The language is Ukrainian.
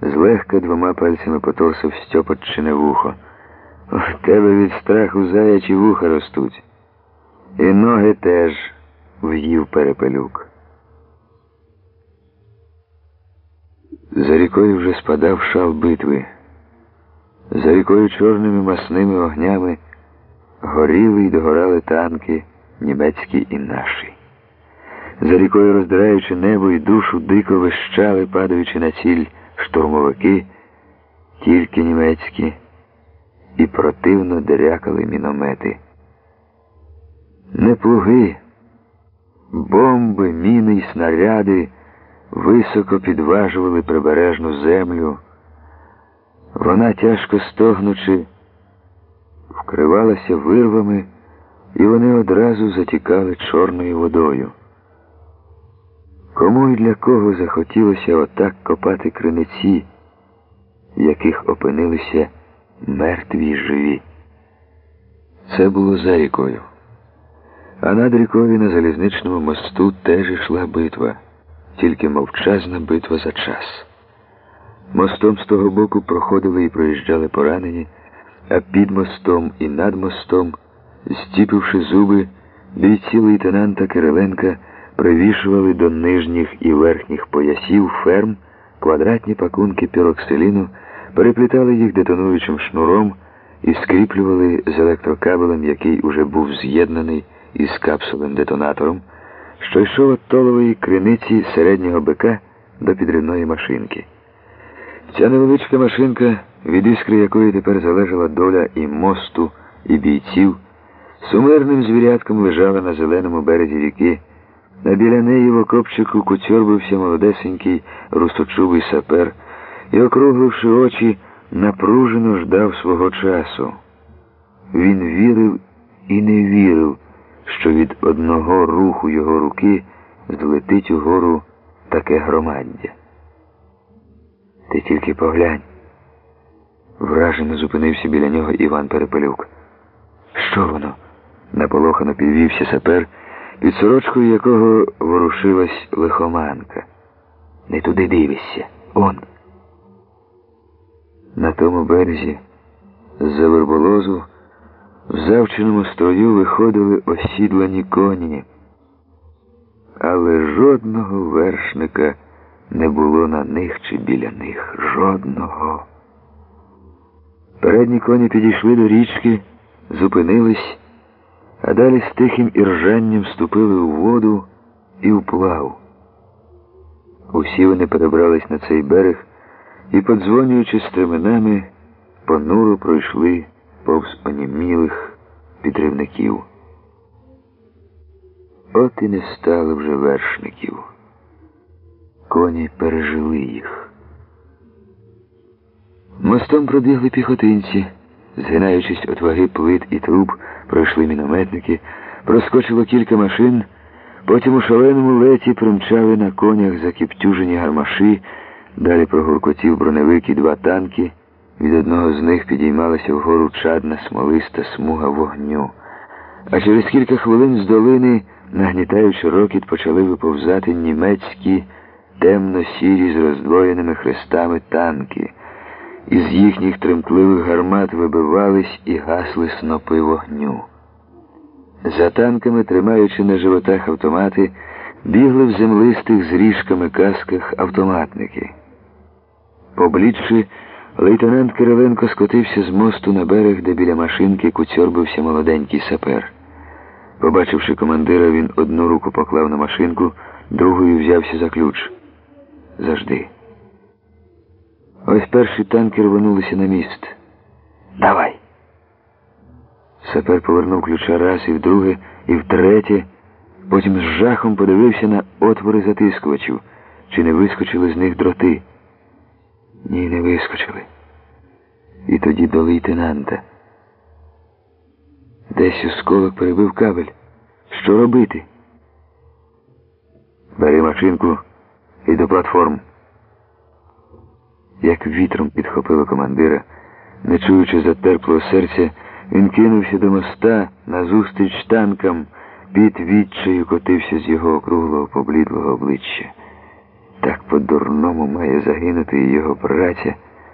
злегка двома пальцями поторсив Стьопотчине вухо. В тебе від страху заячі вуха ростуть. І ноги теж в'їв перепелюк. За рікою вже спадав шал битви. За рікою чорними масними огнями горіли й догорали танки німецькі і наші. За рікою роздираючи небо і душу, дико вищали, падаючи на ціль штурмовики, тільки німецькі, і противно дерякали міномети. Не плуги, бомби, міни й снаряди високо підважували прибережну землю. Вона, тяжко стогнучи, вкривалася вирвами, і вони одразу затікали чорною водою. Кому і для кого захотілося отак копати криниці, в яких опинилися мертві й живі? Це було за рікою. А над рікою на залізничному мосту теж йшла битва, тільки мовчазна битва за час. Мостом з того боку проходили і проїжджали поранені, а під мостом і над мостом, стіпивши зуби, бійці лейтенанта Кириленка привішували до нижніх і верхніх поясів ферм квадратні пакунки піроксиліну, переплітали їх детонуючим шнуром і скріплювали з електрокабелем, який уже був з'єднаний із капсулем детонатором, що йшов від толової криниці середнього бика до підривної машинки. Ця невеличка машинка, від іскри якої тепер залежала доля і мосту, і бійців, сумирним звірятком лежала на зеленому березі ріки, а біля неї в окопчику куцьорбився молодесенький русточубий сапер і, округливши очі, напружено ждав свого часу. Він вірив і не вірив, що від одного руху його руки злетить угору таке громаддя. Ти тільки поглянь. Вражено зупинився біля нього Іван Перепелюк. Що воно? наполохано підвівся сапер, під сорочкою якого ворушилась лихоманка. Не туди дивишся. Он. На тому березі, з-за верболозу, в завченому строю виходили осідлані коні, але жодного вершника не було на них чи біля них. Жодного. Передні коні підійшли до річки, зупинились, а далі з тихим іржанням вступили у воду і вплав. Усі вони перебрались на цей берег і, подзвонюючи стременами, понуро пройшли повз онімілих підривників. От і не стало вже вершників. Коні пережили їх. Мостом пробігли піхотинці, згинаючись от ваги плит і труб, пройшли мінометники, проскочило кілька машин, потім у шаленому леті примчали на конях закіптюжені гармаші, далі прогуркотів броневик і два танки. Від одного з них підіймалася вгору чадна смолиста смуга вогню. А через кілька хвилин з долини, нагнітаючи рокіт, почали виповзати німецькі темно-сірі з роздвоєними хрестами танки. Із їхніх тремтливих гармат вибивались і гасли снопи вогню. За танками, тримаючи на животах автомати, бігли в землистих з ріжками касках автоматники. Поблідши, лейтенант Кириленко скотився з мосту на берег, де біля машинки куцьорбився молоденький сапер. Побачивши командира, він одну руку поклав на машинку, другою взявся за ключ. Завжди. Ось перші танки рванулися на міст. Давай. Сапер повернув ключа раз і вдруге, і втретє, потім з жахом подивився на отвори затискувачів, чи не вискочили з них дроти. Ні, не вискочили. І тоді до лейтенанта. Десь осколок перебив кабель. Що робити? Бери машинку і до платформ. Як вітром підхопило командира, не чуючи затерплого серця, він кинувся до моста назустріч танкам, під відчаю котився з його округлого поблідлого обличчя. так по-дурному має загинути його праця.